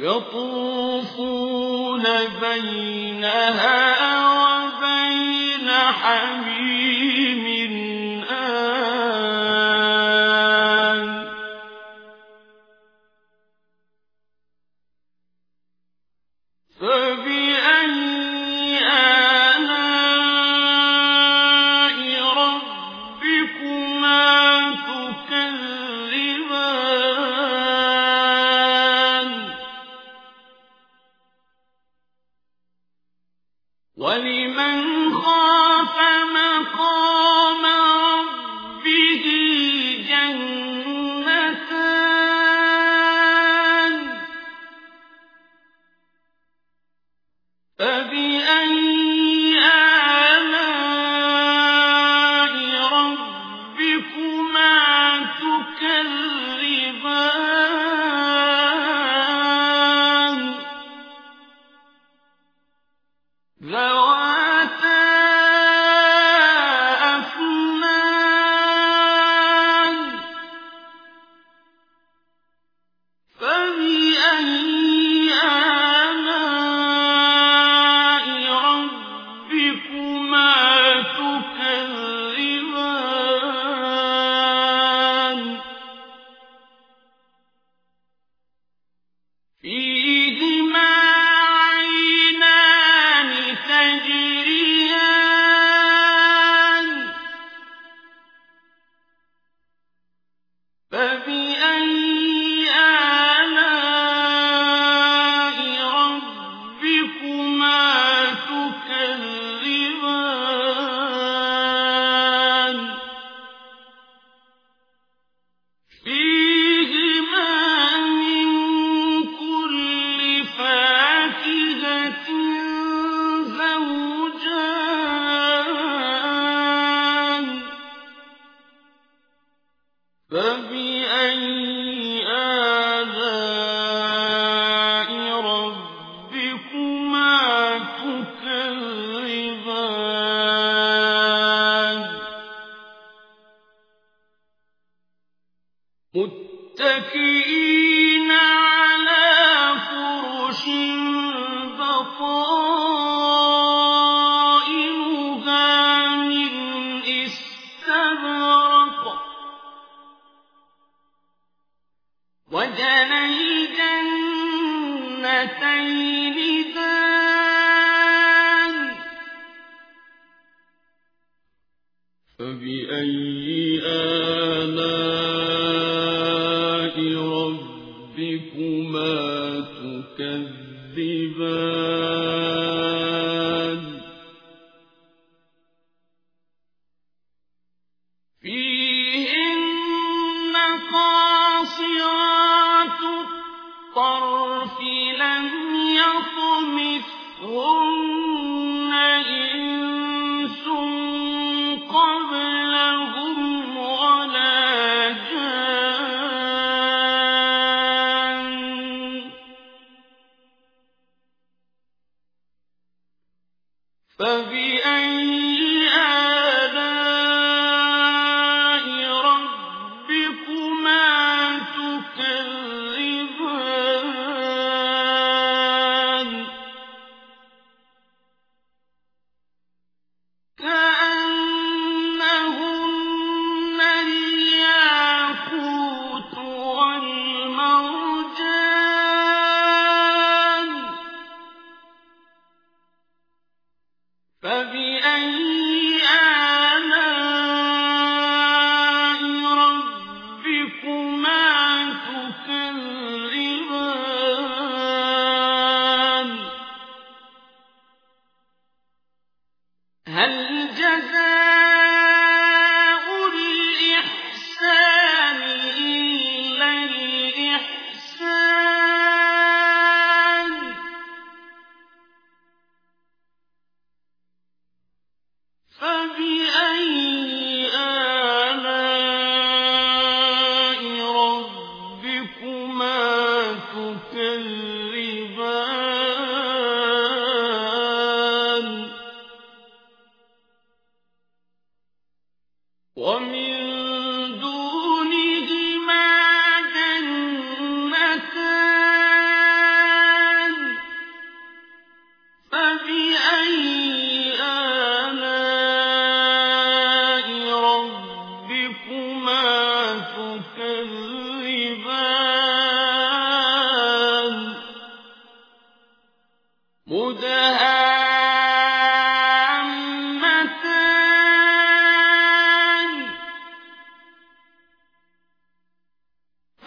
يطوفون بينها ذواتا أفنان فبأي آلاء ربكما تكذبان فبأي آلاء ربكما تكذبان متكئين على فرش فبأي آلاء ربكما تكذبان فيهن قاصرات الطرف لم يطمثهن إنس هل جزاء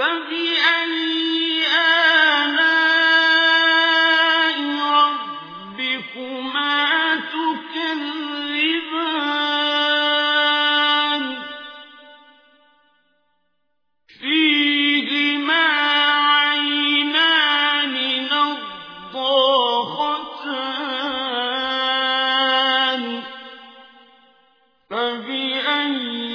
فبأي آلاء ربكما فيهما عينان فبأي